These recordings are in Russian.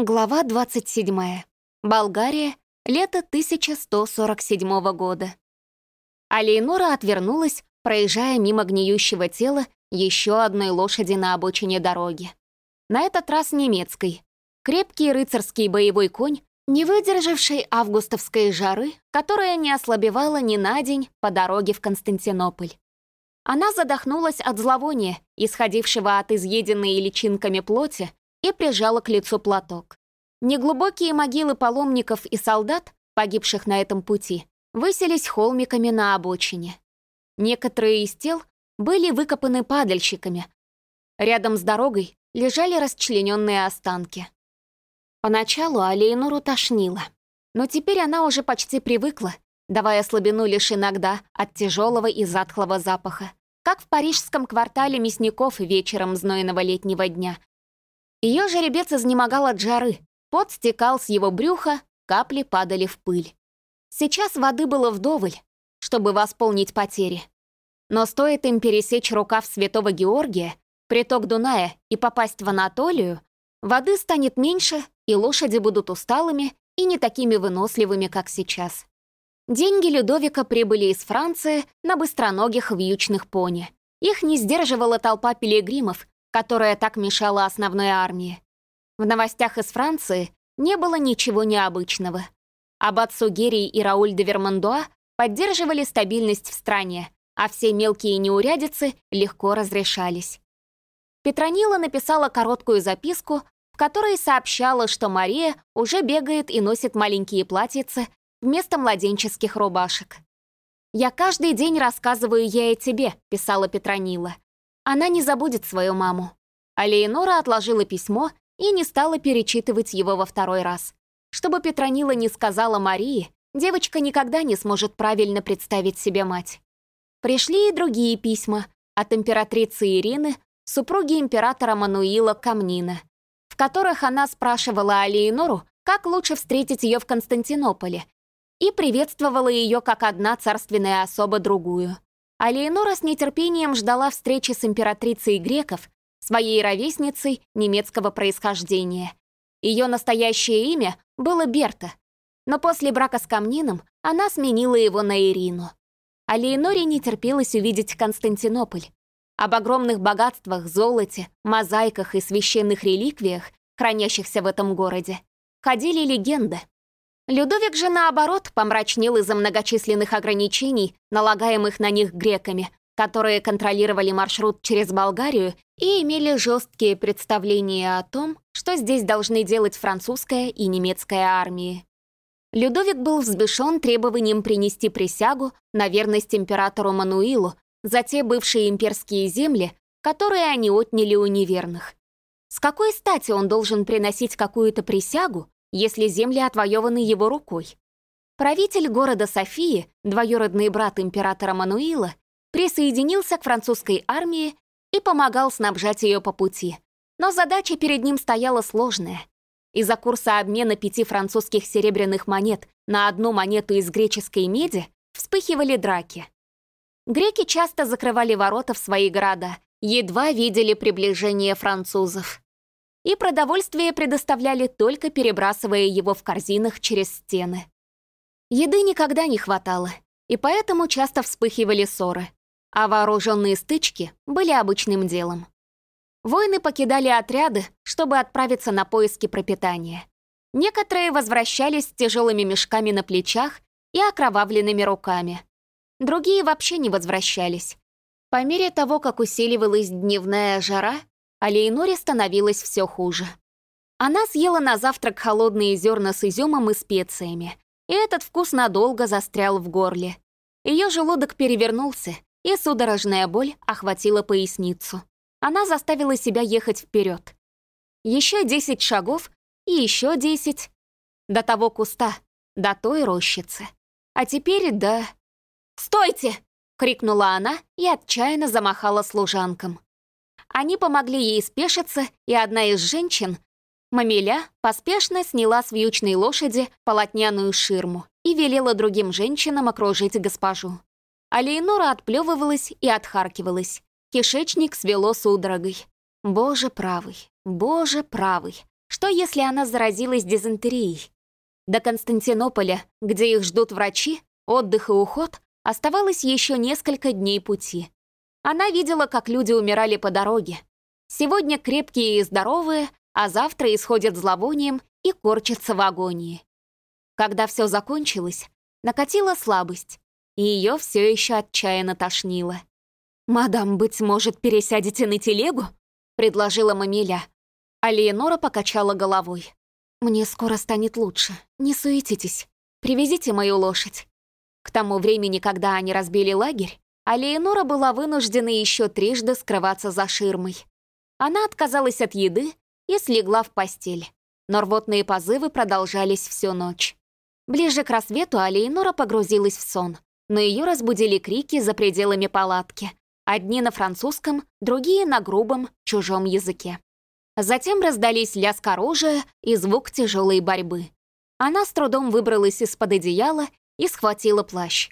Глава 27. Болгария. Лето 1147 года. Алейнора отвернулась, проезжая мимо гниющего тела еще одной лошади на обочине дороги. На этот раз немецкой. Крепкий рыцарский боевой конь, не выдержавший августовской жары, которая не ослабевала ни на день по дороге в Константинополь. Она задохнулась от зловония, исходившего от изъеденной личинками плоти, и прижала к лицу платок. Неглубокие могилы паломников и солдат, погибших на этом пути, выселись холмиками на обочине. Некоторые из тел были выкопаны падальщиками. Рядом с дорогой лежали расчлененные останки. Поначалу Алейнуру тошнило, но теперь она уже почти привыкла, давая слабину лишь иногда от тяжелого и затхлого запаха, как в парижском квартале мясников вечером знойного летнего дня, ее жеребец изнемогал от жары, пот стекал с его брюха, капли падали в пыль. Сейчас воды было вдоволь, чтобы восполнить потери. Но стоит им пересечь рукав Святого Георгия, приток Дуная и попасть в Анатолию, воды станет меньше, и лошади будут усталыми и не такими выносливыми, как сейчас. Деньги Людовика прибыли из Франции на быстроногих вьючных пони. Их не сдерживала толпа пилигримов, которая так мешала основной армии. В новостях из Франции не было ничего необычного. Аббат Сугерий и Рауль де Вермандуа поддерживали стабильность в стране, а все мелкие неурядицы легко разрешались. Петронила написала короткую записку, в которой сообщала, что Мария уже бегает и носит маленькие платьицы вместо младенческих рубашек. «Я каждый день рассказываю ей о тебе», — писала Петронила. Она не забудет свою маму. А Леонора отложила письмо и не стала перечитывать его во второй раз. Чтобы Петронила не сказала Марии, девочка никогда не сможет правильно представить себе мать. Пришли и другие письма от императрицы Ирины, супруги императора Мануила Камнина, в которых она спрашивала Алиенору, как лучше встретить ее в Константинополе, и приветствовала ее как одна царственная особа другую. А Леонора с нетерпением ждала встречи с императрицей греков, своей ровесницей немецкого происхождения. Ее настоящее имя было Берта, но после брака с Камнином она сменила его на Ирину. А Леоноре не терпелось увидеть Константинополь. Об огромных богатствах, золоте, мозаиках и священных реликвиях, хранящихся в этом городе, ходили легенды. Людовик же, наоборот, помрачнел из-за многочисленных ограничений, налагаемых на них греками, которые контролировали маршрут через Болгарию и имели жесткие представления о том, что здесь должны делать французская и немецкая армии. Людовик был взбешен требованием принести присягу на верность императору Мануилу за те бывшие имперские земли, которые они отняли у неверных. С какой стати он должен приносить какую-то присягу, если земли отвоеваны его рукой. Правитель города Софии, двоюродный брат императора Мануила, присоединился к французской армии и помогал снабжать ее по пути. Но задача перед ним стояла сложная. Из-за курса обмена пяти французских серебряных монет на одну монету из греческой меди вспыхивали драки. Греки часто закрывали ворота в свои города, едва видели приближение французов и продовольствие предоставляли только перебрасывая его в корзинах через стены. Еды никогда не хватало, и поэтому часто вспыхивали ссоры, а вооруженные стычки были обычным делом. Воины покидали отряды, чтобы отправиться на поиски пропитания. Некоторые возвращались с тяжелыми мешками на плечах и окровавленными руками. Другие вообще не возвращались. По мере того, как усиливалась дневная жара, а Лейноре становилось все хуже. Она съела на завтрак холодные зерна с изюмом и специями, и этот вкус надолго застрял в горле. Ее желудок перевернулся, и судорожная боль охватила поясницу. Она заставила себя ехать вперед. Еще десять шагов и еще десять. До того куста, до той рощицы. А теперь до... «Стойте!» — крикнула она и отчаянно замахала служанкам. Они помогли ей спешиться, и одна из женщин, Мамиля, поспешно сняла с вьючной лошади полотняную ширму и велела другим женщинам окружить госпожу. А Лейнора отплевывалась и отхаркивалась. Кишечник свело судорогой. «Боже правый, боже правый, Что если она заразилась дизентерией? До Константинополя, где их ждут врачи, отдых и уход, оставалось еще несколько дней пути. Она видела, как люди умирали по дороге. Сегодня крепкие и здоровые, а завтра исходят зловонием и корчатся в агонии. Когда все закончилось, накатила слабость, и ее все еще отчаянно тошнило. «Мадам, быть может, пересядете на телегу?» — предложила Мамиля. А Леонора покачала головой. «Мне скоро станет лучше. Не суетитесь. Привезите мою лошадь». К тому времени, когда они разбили лагерь, а Леонора была вынуждена еще трижды скрываться за ширмой. Она отказалась от еды и слегла в постель. Но рвотные позывы продолжались всю ночь. Ближе к рассвету Алейнора погрузилась в сон, но ее разбудили крики за пределами палатки, Одни на французском, другие на грубом, чужом языке. Затем раздались лязг оружия и звук тяжелой борьбы. Она с трудом выбралась из-под одеяла и схватила плащ.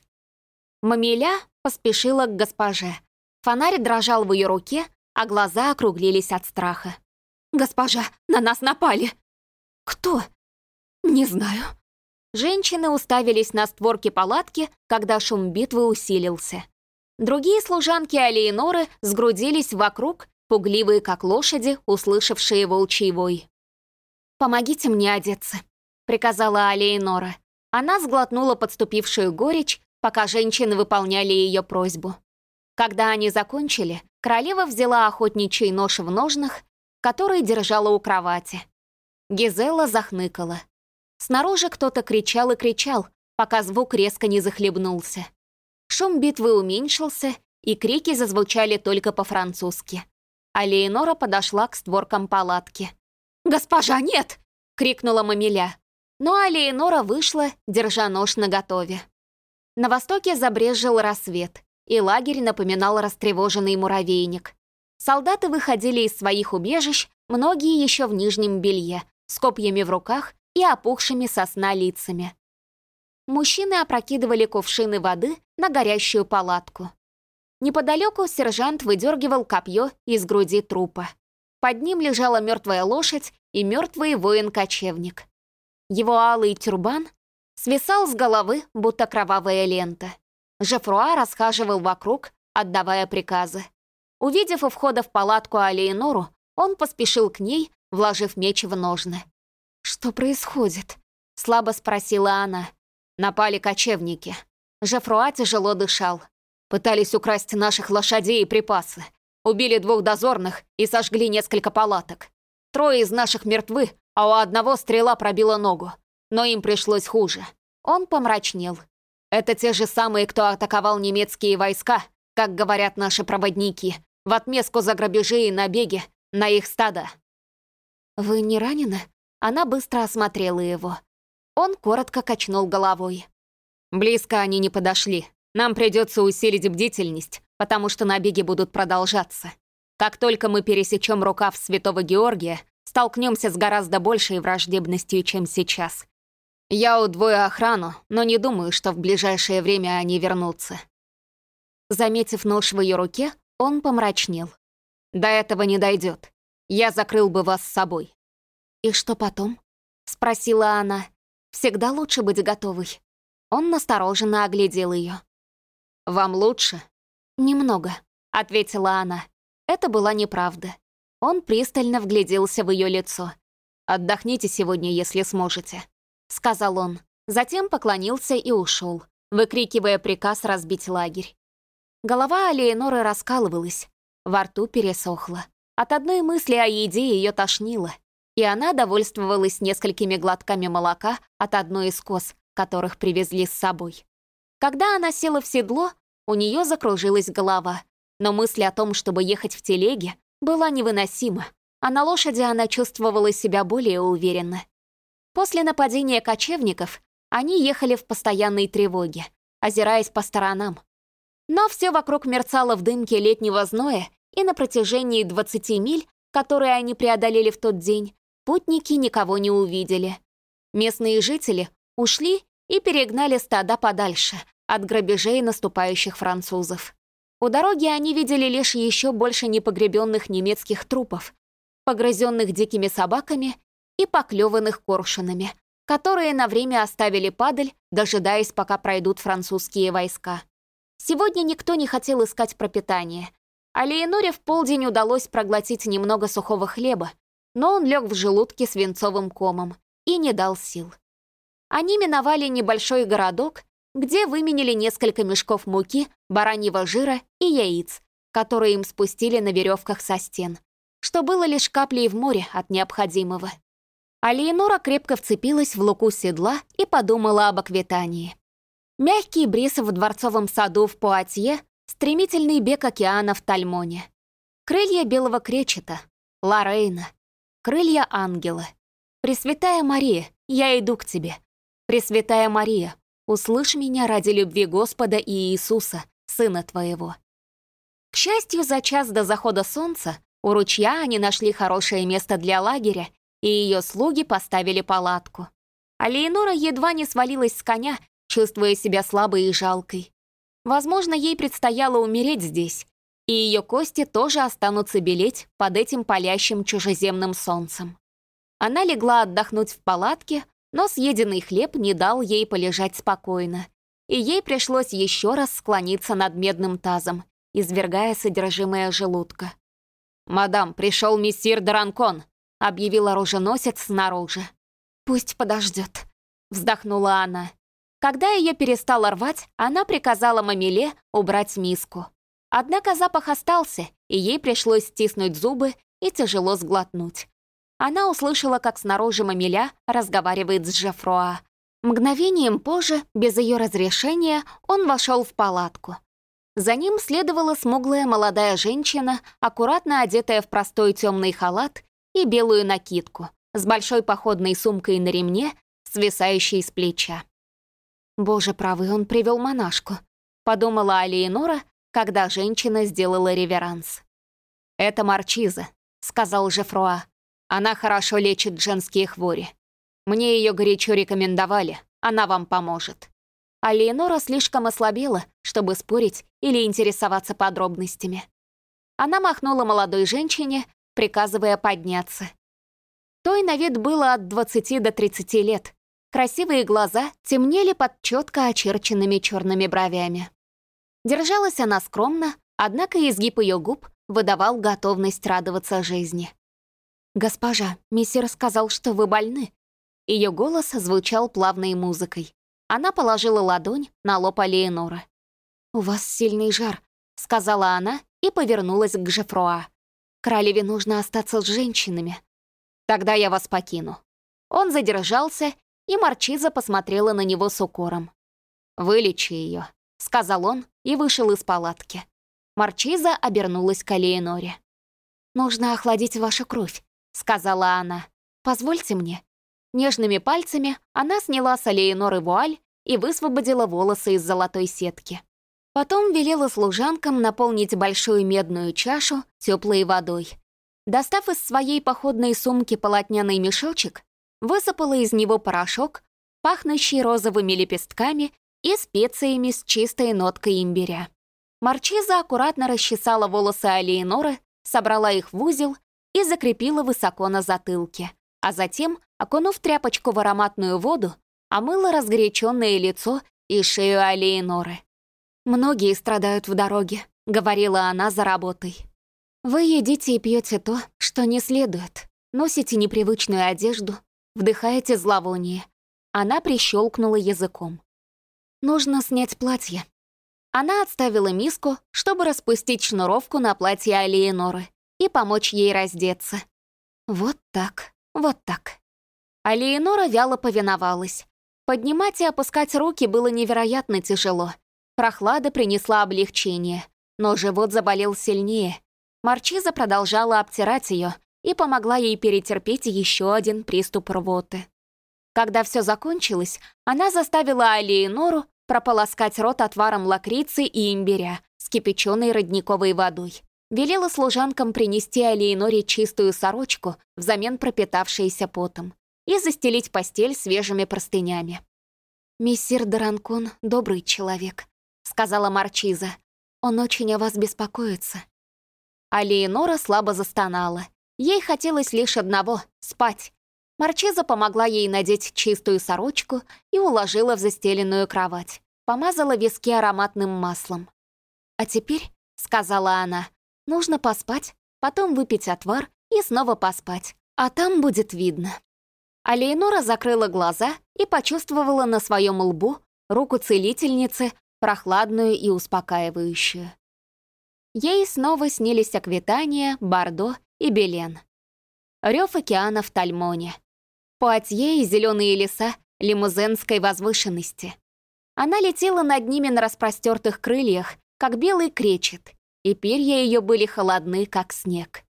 Мамиля поспешила к госпоже. Фонарь дрожал в ее руке, а глаза округлились от страха. «Госпожа, на нас напали!» «Кто?» «Не знаю». Женщины уставились на створки палатки, когда шум битвы усилился. Другие служанки Алиеноры сгрудились вокруг, пугливые как лошади, услышавшие волчий вой. «Помогите мне одеться», — приказала Алиенора. Она сглотнула подступившую горечь, пока женщины выполняли ее просьбу. Когда они закончили, королева взяла охотничий нож в ножнах, который держала у кровати. Гизела захныкала. Снаружи кто-то кричал и кричал, пока звук резко не захлебнулся. Шум битвы уменьшился, и крики зазвучали только по-французски. А Леонора подошла к створкам палатки. «Госпожа, нет!» — крикнула Мамиля. Но Алиенора вышла, держа нож наготове. На востоке забрезжил рассвет, и лагерь напоминал растревоженный муравейник. Солдаты выходили из своих убежищ, многие еще в нижнем белье, с копьями в руках и опухшими сосна лицами мужчины опрокидывали кувшины воды на горящую палатку. Неподалеку сержант выдергивал копье из груди трупа. Под ним лежала мертвая лошадь и мертвый воин-кочевник. Его алый тюрбан свисал с головы, будто кровавая лента. Жефруа расхаживал вокруг, отдавая приказы. Увидев у входа в палатку Алиенору, он поспешил к ней, вложив меч в ножны. «Что происходит?» — слабо спросила она. Напали кочевники. Жефруа тяжело дышал. Пытались украсть наших лошадей и припасы. Убили двух дозорных и сожгли несколько палаток. Трое из наших мертвы, а у одного стрела пробила ногу. Но им пришлось хуже. Он помрачнел. Это те же самые, кто атаковал немецкие войска, как говорят наши проводники, в отместку за грабежи и набеги на их стадо. «Вы не ранены?» Она быстро осмотрела его. Он коротко качнул головой. «Близко они не подошли. Нам придется усилить бдительность, потому что набеги будут продолжаться. Как только мы пересечем рукав Святого Георгия, столкнемся с гораздо большей враждебностью, чем сейчас. Я удвою охрану, но не думаю, что в ближайшее время они вернутся». Заметив нож в ее руке, он помрачнел. «До этого не дойдет. Я закрыл бы вас с собой». «И что потом?» — спросила она. Всегда лучше быть готовой. Он настороженно оглядел ее. «Вам лучше?» «Немного», — ответила она. Это была неправда. Он пристально вгляделся в ее лицо. «Отдохните сегодня, если сможете», — сказал он. Затем поклонился и ушел, выкрикивая приказ разбить лагерь. Голова Алиеноры раскалывалась, во рту пересохла. От одной мысли о еде ее тошнило и она довольствовалась несколькими глотками молока от одной из коз, которых привезли с собой. Когда она села в седло, у нее закружилась голова, но мысль о том, чтобы ехать в телеге, была невыносима, а на лошади она чувствовала себя более уверенно. После нападения кочевников они ехали в постоянной тревоге, озираясь по сторонам. Но все вокруг мерцало в дымке летнего зноя, и на протяжении 20 миль, которые они преодолели в тот день, Путники никого не увидели. Местные жители ушли и перегнали стада подальше от грабежей наступающих французов. У дороги они видели лишь еще больше непогребенных немецких трупов, погрызенных дикими собаками и поклеванных коршунами, которые на время оставили падаль, дожидаясь, пока пройдут французские войска. Сегодня никто не хотел искать пропитание, а Леоноре в полдень удалось проглотить немного сухого хлеба, но он лег в желудке свинцовым комом и не дал сил. Они миновали небольшой городок, где выменили несколько мешков муки, бараньего жира и яиц, которые им спустили на веревках со стен, что было лишь каплей в море от необходимого. А Леонора крепко вцепилась в луку седла и подумала об аквитании. Мягкий бриз в дворцовом саду в Пуатье, стремительный бег океана в Тальмоне. Крылья белого кречета, Лорейна, крылья ангела. Пресвятая Мария, я иду к тебе. Пресвятая Мария, услышь меня ради любви Господа и Иисуса, Сына Твоего. К счастью, за час до захода солнца у ручья они нашли хорошее место для лагеря, и ее слуги поставили палатку. А Леонора едва не свалилась с коня, чувствуя себя слабой и жалкой. Возможно, ей предстояло умереть здесь, и ее кости тоже останутся белеть под этим палящим чужеземным солнцем. Она легла отдохнуть в палатке, но съеденный хлеб не дал ей полежать спокойно, и ей пришлось еще раз склониться над медным тазом, извергая содержимое желудка. «Мадам, пришел мессир Даранкон», — объявил оруженосец снаружи. «Пусть подождет», — вздохнула она. Когда ее перестало рвать, она приказала Мамиле убрать миску. Однако запах остался, и ей пришлось стиснуть зубы и тяжело сглотнуть. Она услышала, как снаружи Мамиля разговаривает с Жефруа. Мгновением позже, без ее разрешения, он вошел в палатку. За ним следовала смуглая молодая женщина, аккуратно одетая в простой темный халат и белую накидку, с большой походной сумкой на ремне, свисающей с плеча. «Боже правый, он привел монашку», — подумала Алиенора, когда женщина сделала реверанс. «Это Марчиза», — сказал Жефруа. «Она хорошо лечит женские хвори. Мне ее горячо рекомендовали, она вам поможет». А Леонора слишком ослабела, чтобы спорить или интересоваться подробностями. Она махнула молодой женщине, приказывая подняться. Той на вид было от 20 до 30 лет. Красивые глаза темнели под четко очерченными черными бровями. Держалась она скромно, однако изгиб ее губ выдавал готовность радоваться жизни. «Госпожа, мессир сказал, что вы больны». Ее голос звучал плавной музыкой. Она положила ладонь на лоб Алиенора. «У вас сильный жар», — сказала она и повернулась к Жефруа. «Королеве нужно остаться с женщинами». «Тогда я вас покину». Он задержался, и Марчиза посмотрела на него с укором. «Вылечи ее», — сказал он и вышел из палатки. Марчиза обернулась к Алиеноре. «Нужно охладить вашу кровь», — сказала она. «Позвольте мне». Нежными пальцами она сняла с Алиеноры вуаль и высвободила волосы из золотой сетки. Потом велела служанкам наполнить большую медную чашу теплой водой. Достав из своей походной сумки полотняный мешочек, высыпала из него порошок, пахнущий розовыми лепестками и специями с чистой ноткой имбиря. Марчиза аккуратно расчесала волосы Алиеноры, собрала их в узел и закрепила высоко на затылке, а затем, окунув тряпочку в ароматную воду, омыла разгоряченное лицо и шею Алиеноры. «Многие страдают в дороге», — говорила она за работой. «Вы едите и пьете то, что не следует, носите непривычную одежду, вдыхаете зловоние». Она прищелкнула языком. «Нужно снять платье». Она отставила миску, чтобы распустить шнуровку на платье Алиеноры и помочь ей раздеться. Вот так, вот так. Алиенора вяло повиновалась. Поднимать и опускать руки было невероятно тяжело. Прохлада принесла облегчение, но живот заболел сильнее. Марчиза продолжала обтирать ее и помогла ей перетерпеть еще один приступ рвоты. Когда все закончилось, она заставила Алиенору прополоскать рот отваром лакрицы и имбиря с кипяченой родниковой водой. Велела служанкам принести Алиеноре чистую сорочку взамен пропитавшейся потом и застелить постель свежими простынями. «Мессир Даранкон — добрый человек», — сказала Марчиза. «Он очень о вас беспокоится». А Леонора слабо застонала. Ей хотелось лишь одного — спать. Марчиза помогла ей надеть чистую сорочку и уложила в застеленную кровать. Помазала виски ароматным маслом. «А теперь», — сказала она, — «нужно поспать, потом выпить отвар и снова поспать, а там будет видно». А Леонора закрыла глаза и почувствовала на своем лбу руку целительницы, прохладную и успокаивающую. Ей снова снились Аквитания, Бордо и Белен. Рев океана в Тальмоне. Пуатье и зеленые леса лимузенской возвышенности. Она летела над ними на распростертых крыльях, как белый кречет, и перья ее были холодны, как снег.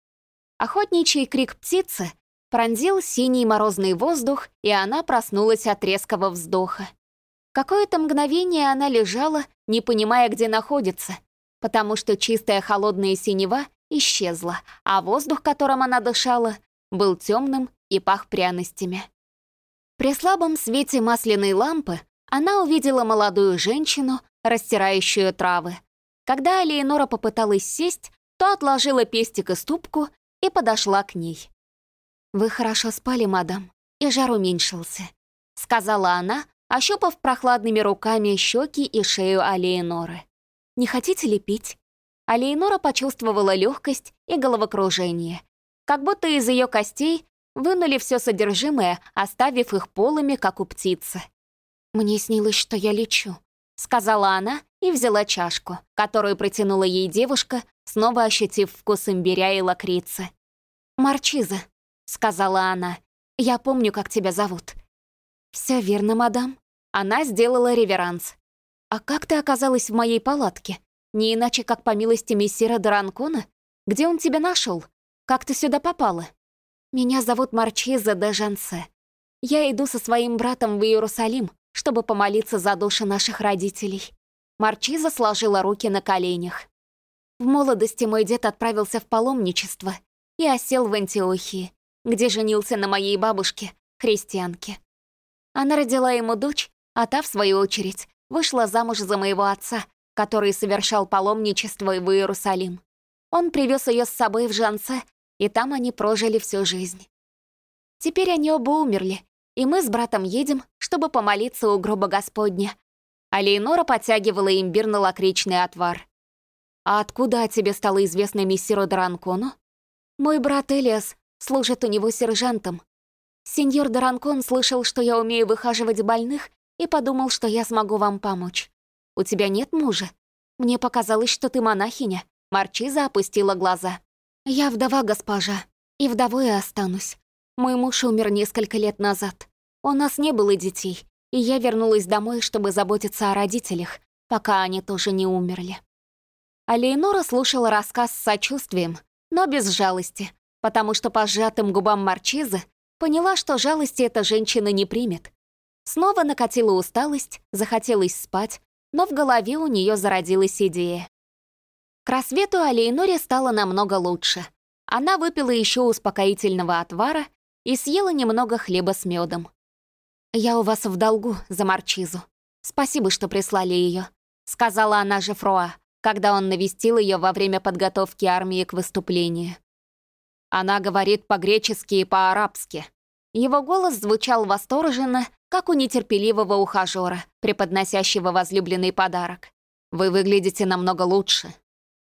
Охотничий крик птицы пронзил синий морозный воздух, и она проснулась от резкого вздоха. Какое-то мгновение она лежала, не понимая, где находится, потому что чистая холодная синева исчезла, а воздух, которым она дышала, был темным и пах пряностями. При слабом свете масляной лампы она увидела молодую женщину, растирающую травы. Когда Алиенора попыталась сесть, то отложила пестик и ступку и подошла к ней. «Вы хорошо спали, мадам, и жар уменьшился», — сказала она, ощупав прохладными руками щеки и шею Алиеноры. «Не хотите ли пить?» Алиенора почувствовала легкость и головокружение, как будто из ее костей вынули все содержимое, оставив их полыми, как у птицы. «Мне снилось, что я лечу», — сказала она и взяла чашку, которую протянула ей девушка, снова ощутив вкус имбиря и лакрицы. «Марчиза», — сказала она, — «я помню, как тебя зовут». «Все верно, мадам». Она сделала реверанс. «А как ты оказалась в моей палатке? Не иначе, как по милости мессира Даранкона? Где он тебя нашел? Как ты сюда попала?» «Меня зовут Марчиза де Жансе. Я иду со своим братом в Иерусалим, чтобы помолиться за души наших родителей». Марчиза сложила руки на коленях. В молодости мой дед отправился в паломничество и осел в Антиохии, где женился на моей бабушке, христианке. Она родила ему дочь, а та, в свою очередь, вышла замуж за моего отца, который совершал паломничество в Иерусалим. Он привез ее с собой в Жанце, и там они прожили всю жизнь. Теперь они оба умерли, и мы с братом едем, чтобы помолиться у гроба Господня. А Лейнора подтягивала имбирно-лакричный отвар. «А откуда о тебе стало известно миссиру Даранкону?» «Мой брат Элиас служит у него сержантом. Сеньор Даранкон слышал, что я умею выхаживать больных, и подумал, что я смогу вам помочь. У тебя нет мужа? Мне показалось, что ты монахиня». Марчиза опустила глаза. «Я вдова, госпожа, и вдовой и останусь. Мой муж умер несколько лет назад. У нас не было детей, и я вернулась домой, чтобы заботиться о родителях, пока они тоже не умерли». А слушала рассказ с сочувствием, но без жалости, потому что по сжатым губам Марчизы поняла, что жалости эта женщина не примет. Снова накатила усталость, захотелось спать, но в голове у нее зародилась идея. К рассвету Алейноре стало намного лучше. Она выпила еще успокоительного отвара и съела немного хлеба с медом. «Я у вас в долгу за Марчизу. Спасибо, что прислали ее», — сказала она же Фроа, когда он навестил ее во время подготовки армии к выступлению. Она говорит по-гречески и по-арабски. Его голос звучал восторженно, как у нетерпеливого ухажера, преподносящего возлюбленный подарок. «Вы выглядите намного лучше».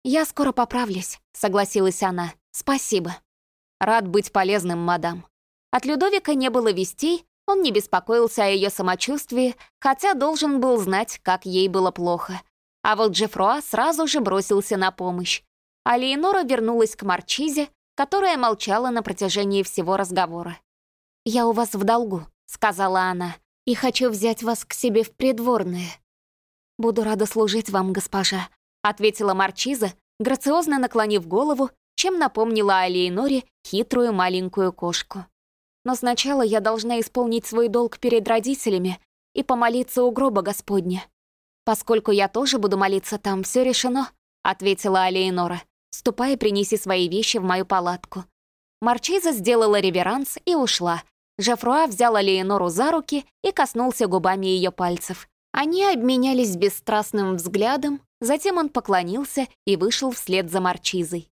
«Я скоро поправлюсь», — согласилась она. «Спасибо». «Рад быть полезным, мадам». От Людовика не было вестей, он не беспокоился о ее самочувствии, хотя должен был знать, как ей было плохо. А вот Джеффруа сразу же бросился на помощь. А Леонора вернулась к Марчизе, которая молчала на протяжении всего разговора. «Я у вас в долгу», сказала она, — «и хочу взять вас к себе в придворные». «Буду рада служить вам, госпожа», — ответила Марчиза, грациозно наклонив голову, чем напомнила Алиеноре хитрую маленькую кошку. «Но сначала я должна исполнить свой долг перед родителями и помолиться у гроба Господня. Поскольку я тоже буду молиться там, все решено», — ответила Алиенора. «Ступай и принеси свои вещи в мою палатку». Марчиза сделала реверанс и ушла, Жафруа взял Леонору за руки и коснулся губами ее пальцев. Они обменялись бесстрастным взглядом, затем он поклонился и вышел вслед за Марчизой.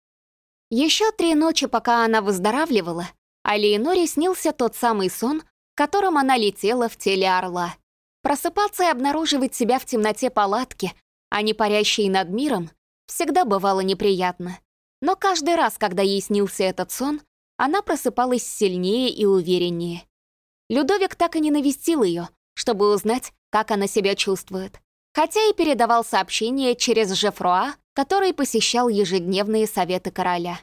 Еще три ночи, пока она выздоравливала, А Леоноре снился тот самый сон, в котором она летела в теле орла. Просыпаться и обнаруживать себя в темноте палатки, а не парящей над миром, всегда бывало неприятно. Но каждый раз, когда ей снился этот сон, она просыпалась сильнее и увереннее. Людовик так и не навестил ее, чтобы узнать, как она себя чувствует. Хотя и передавал сообщения через Жефруа, который посещал ежедневные советы короля.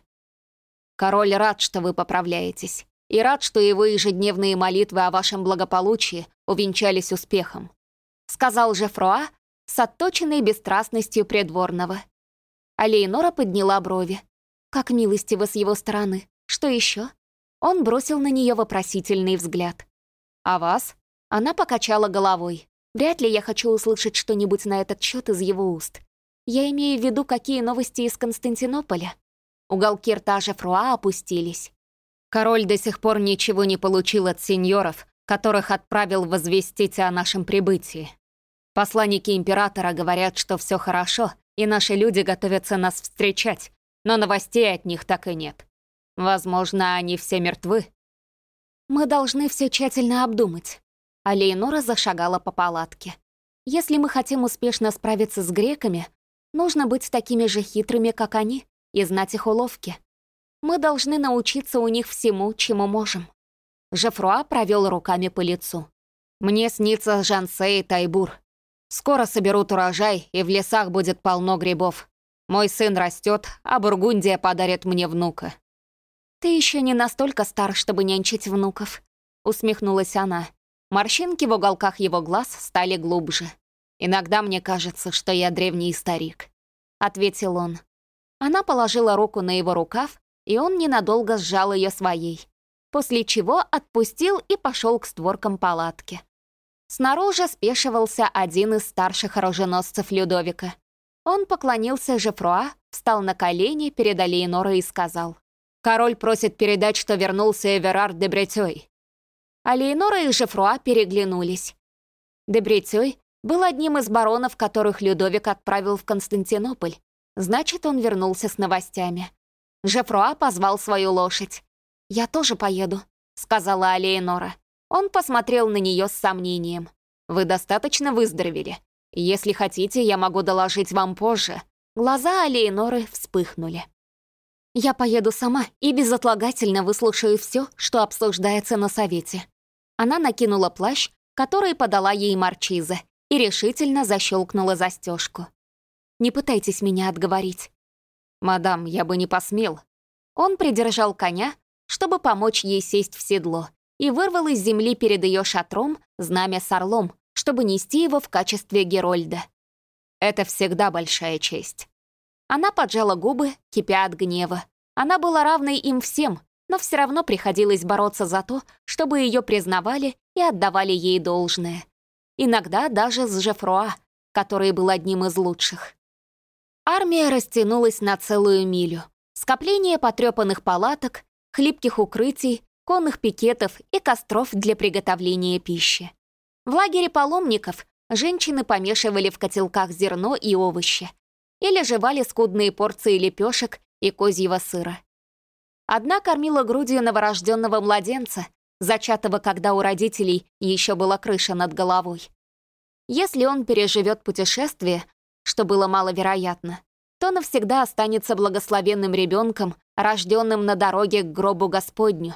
«Король рад, что вы поправляетесь, и рад, что его ежедневные молитвы о вашем благополучии увенчались успехом», сказал Жефруа с отточенной бесстрастностью придворного. А подняла брови. Как милостиво с его стороны. Что еще? Он бросил на нее вопросительный взгляд. «А вас?» Она покачала головой. Вряд ли я хочу услышать что-нибудь на этот счет из его уст. Я имею в виду, какие новости из Константинополя. Уголки рта Жефруа опустились. Король до сих пор ничего не получил от сеньоров, которых отправил возвестить о нашем прибытии. Посланники императора говорят, что все хорошо, и наши люди готовятся нас встречать, но новостей от них так и нет. Возможно, они все мертвы. Мы должны все тщательно обдумать. А Лейнора зашагала по палатке. Если мы хотим успешно справиться с греками, нужно быть такими же хитрыми, как они, и знать их уловки. Мы должны научиться у них всему, чему можем. Жефруа провел руками по лицу. «Мне снится Жансе и Тайбур. Скоро соберут урожай, и в лесах будет полно грибов. Мой сын растет, а Бургундия подарит мне внука». «Ты еще не настолько стар, чтобы нянчить внуков», — усмехнулась она. Морщинки в уголках его глаз стали глубже. «Иногда мне кажется, что я древний старик», — ответил он. Она положила руку на его рукав, и он ненадолго сжал ее своей, после чего отпустил и пошел к створкам палатки. Снаружи спешивался один из старших оруженосцев Людовика. Он поклонился Жефруа, встал на колени перед Алиенорой и сказал, «Король просит передать, что вернулся Эверард де Бретёй». Алиенора и Жефруа переглянулись. Де Бретёй был одним из баронов, которых Людовик отправил в Константинополь. Значит, он вернулся с новостями. Жефруа позвал свою лошадь. «Я тоже поеду», — сказала Алиенора. Он посмотрел на нее с сомнением. «Вы достаточно выздоровели. Если хотите, я могу доложить вам позже». Глаза Алиеноры вспыхнули. «Я поеду сама и безотлагательно выслушаю все, что обсуждается на совете». Она накинула плащ, который подала ей Марчиза, и решительно защелкнула застежку. «Не пытайтесь меня отговорить». «Мадам, я бы не посмел». Он придержал коня, чтобы помочь ей сесть в седло, и вырвал из земли перед ее шатром знамя с орлом, чтобы нести его в качестве Герольда. Это всегда большая честь. Она поджала губы, кипя от гнева. Она была равной им всем, но все равно приходилось бороться за то, чтобы ее признавали и отдавали ей должное. Иногда даже с Жефруа, который был одним из лучших. Армия растянулась на целую милю. Скопление потрепанных палаток, хлипких укрытий, конных пикетов и костров для приготовления пищи. В лагере паломников женщины помешивали в котелках зерно и овощи или жевали скудные порции лепешек и козьего сыра. Одна кормила грудью новорожденного младенца, зачатого, когда у родителей еще была крыша над головой. Если он переживет путешествие, что было маловероятно, то навсегда останется благословенным ребенком, рожденным на дороге к гробу Господню.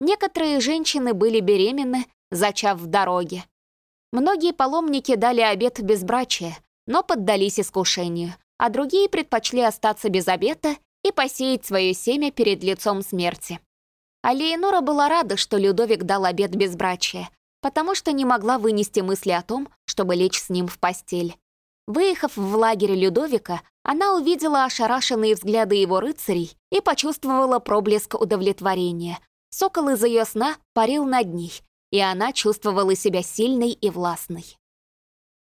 Некоторые женщины были беременны, зачав в дороге. Многие паломники дали обет безбрачия, но поддались искушению, а другие предпочли остаться без обета и посеять свое семя перед лицом смерти. А Леонора была рада, что Людовик дал обет безбрачия, потому что не могла вынести мысли о том, чтобы лечь с ним в постель. Выехав в лагерь Людовика, она увидела ошарашенные взгляды его рыцарей и почувствовала проблеск удовлетворения, Сокол из ее сна парил над ней, и она чувствовала себя сильной и властной.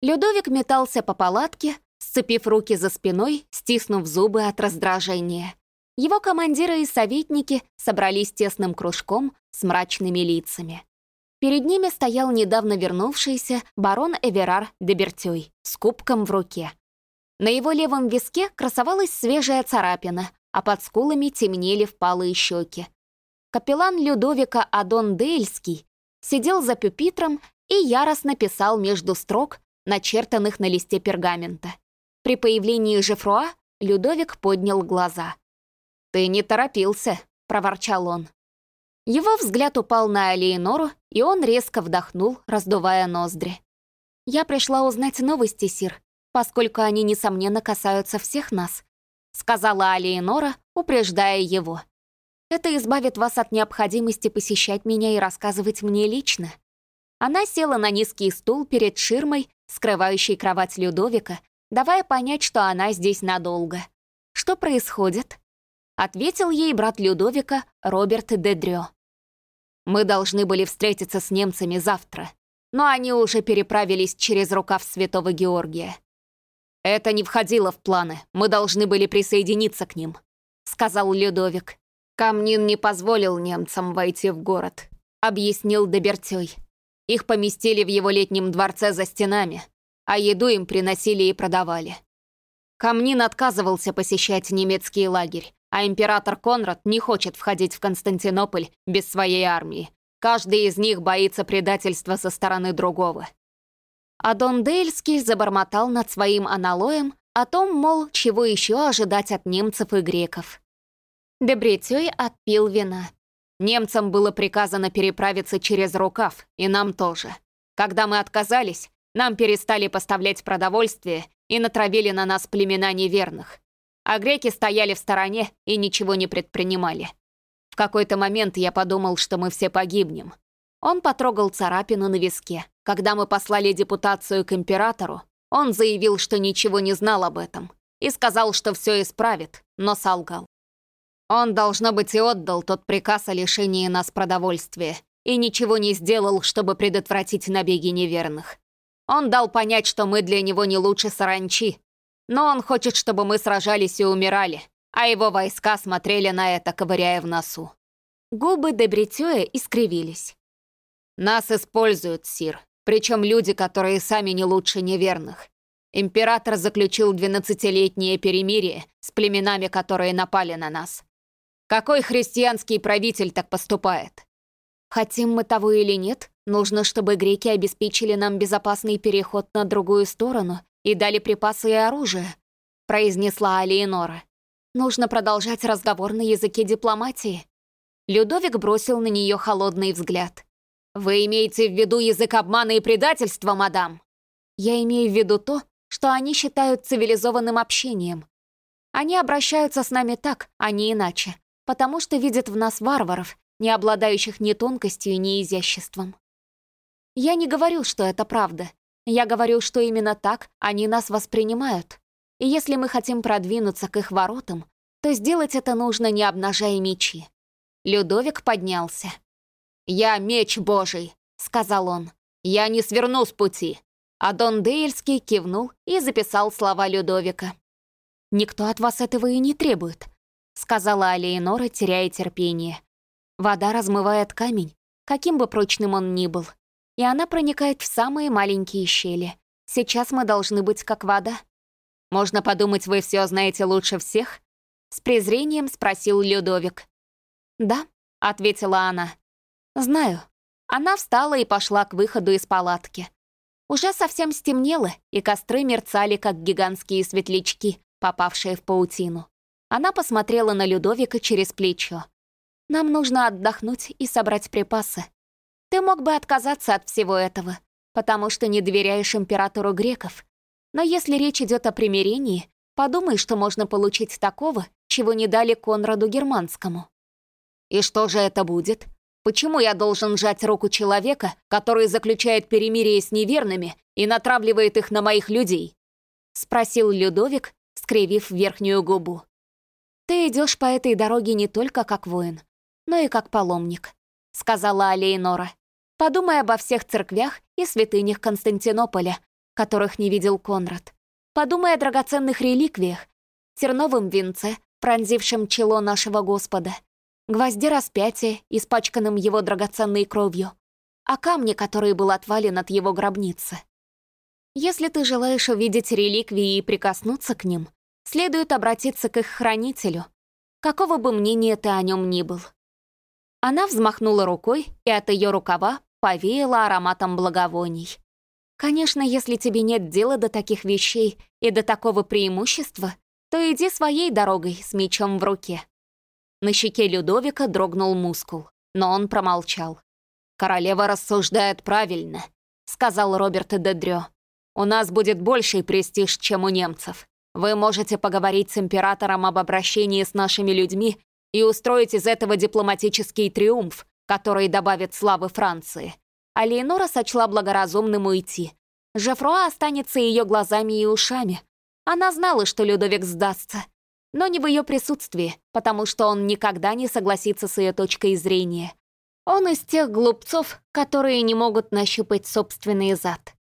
Людовик метался по палатке, сцепив руки за спиной, стиснув зубы от раздражения. Его командиры и советники собрались тесным кружком с мрачными лицами. Перед ними стоял недавно вернувшийся барон Эверар де Бертюй с кубком в руке. На его левом виске красовалась свежая царапина, а под скулами темнели впалые щеки. капеллан Людовика Адон Дейльский сидел за пюпитром и яростно писал между строк, начертанных на листе пергамента. При появлении Жефруа Людовик поднял глаза. «Ты не торопился», — проворчал он. Его взгляд упал на Алиенору, и он резко вдохнул, раздувая ноздри. «Я пришла узнать новости, Сир, поскольку они, несомненно, касаются всех нас», сказала Алиенора, упреждая его. «Это избавит вас от необходимости посещать меня и рассказывать мне лично». Она села на низкий стул перед ширмой, скрывающей кровать Людовика, давая понять, что она здесь надолго. «Что происходит?» Ответил ей брат Людовика, Роберт Дедрё. Мы должны были встретиться с немцами завтра, но они уже переправились через рукав Святого Георгия. Это не входило в планы, мы должны были присоединиться к ним, сказал Людовик. Камнин не позволил немцам войти в город, объяснил Добертёй. Их поместили в его летнем дворце за стенами, а еду им приносили и продавали. Камнин отказывался посещать немецкий лагерь, а император Конрад не хочет входить в Константинополь без своей армии. Каждый из них боится предательства со стороны другого. А Дон Дейльский забормотал над своим аналоем о том, мол, чего еще ожидать от немцев и греков. Дебретёй отпил вина. Немцам было приказано переправиться через рукав, и нам тоже. Когда мы отказались, нам перестали поставлять продовольствие и натравили на нас племена неверных а греки стояли в стороне и ничего не предпринимали. В какой-то момент я подумал, что мы все погибнем. Он потрогал царапину на виске. Когда мы послали депутацию к императору, он заявил, что ничего не знал об этом, и сказал, что все исправит, но солгал. Он, должно быть, и отдал тот приказ о лишении нас продовольствия, и ничего не сделал, чтобы предотвратить набеги неверных. Он дал понять, что мы для него не лучше саранчи, но он хочет, чтобы мы сражались и умирали, а его войска смотрели на это, ковыряя в носу. Губы Дебритюя искривились. «Нас используют, Сир, причем люди, которые сами не лучше неверных. Император заключил двенадцатилетнее перемирие с племенами, которые напали на нас. Какой христианский правитель так поступает? Хотим мы того или нет, нужно, чтобы греки обеспечили нам безопасный переход на другую сторону и дали припасы и оружие», — произнесла Алиенора. «Нужно продолжать разговор на языке дипломатии». Людовик бросил на нее холодный взгляд. «Вы имеете в виду язык обмана и предательства, мадам?» «Я имею в виду то, что они считают цивилизованным общением. Они обращаются с нами так, а не иначе, потому что видят в нас варваров, не обладающих ни тонкостью, ни изяществом. Я не говорю, что это правда, я говорю, что именно так они нас воспринимают. И если мы хотим продвинуться к их воротам, то сделать это нужно, не обнажая мечи. Людовик поднялся. «Я меч Божий», — сказал он. «Я не сверну с пути». А Дон Дейльский кивнул и записал слова Людовика. «Никто от вас этого и не требует», — сказала Алеинора, теряя терпение. «Вода размывает камень, каким бы прочным он ни был и она проникает в самые маленькие щели. Сейчас мы должны быть как вода. Можно подумать, вы все знаете лучше всех? С презрением спросил Людовик. Да, ответила она. Знаю. Она встала и пошла к выходу из палатки. Уже совсем стемнело, и костры мерцали, как гигантские светлячки, попавшие в паутину. Она посмотрела на Людовика через плечо. «Нам нужно отдохнуть и собрать припасы. Ты мог бы отказаться от всего этого, потому что не доверяешь императору греков. Но если речь идет о примирении, подумай, что можно получить такого, чего не дали Конраду Германскому. И что же это будет? Почему я должен сжать руку человека, который заключает перемирие с неверными и натравливает их на моих людей? Спросил Людовик, скривив верхнюю губу. Ты идешь по этой дороге не только как воин, но и как паломник сказала Алейнора. «Подумай обо всех церквях и святынях Константинополя, которых не видел Конрад. Подумай о драгоценных реликвиях, терновом венце, пронзившем чело нашего Господа, гвозде распятия, испачканном его драгоценной кровью, о камне, который был отвален от его гробницы. Если ты желаешь увидеть реликвии и прикоснуться к ним, следует обратиться к их хранителю, какого бы мнения ты о нем ни был. Она взмахнула рукой, и от ее рукава повеяло ароматом благовоний. Конечно, если тебе нет дела до таких вещей и до такого преимущества, то иди своей дорогой с мечом в руке. На щеке Людовика дрогнул мускул, но он промолчал. «Королева рассуждает правильно», — сказал Роберт Дедрё. «У нас будет больший престиж, чем у немцев. Вы можете поговорить с императором об обращении с нашими людьми и устроить из этого дипломатический триумф, который добавит славы Франции. А Леонора сочла благоразумным уйти. Жефруа останется ее глазами и ушами. Она знала, что Людовик сдастся. Но не в ее присутствии, потому что он никогда не согласится с ее точкой зрения. Он из тех глупцов, которые не могут нащупать собственный зад.